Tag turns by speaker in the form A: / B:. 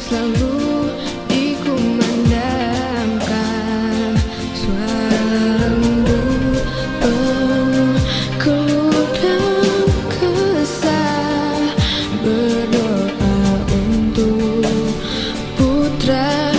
A: selalu dikumandangkan suara lembu penuh keluh dan kesah. Berdoa untuk putra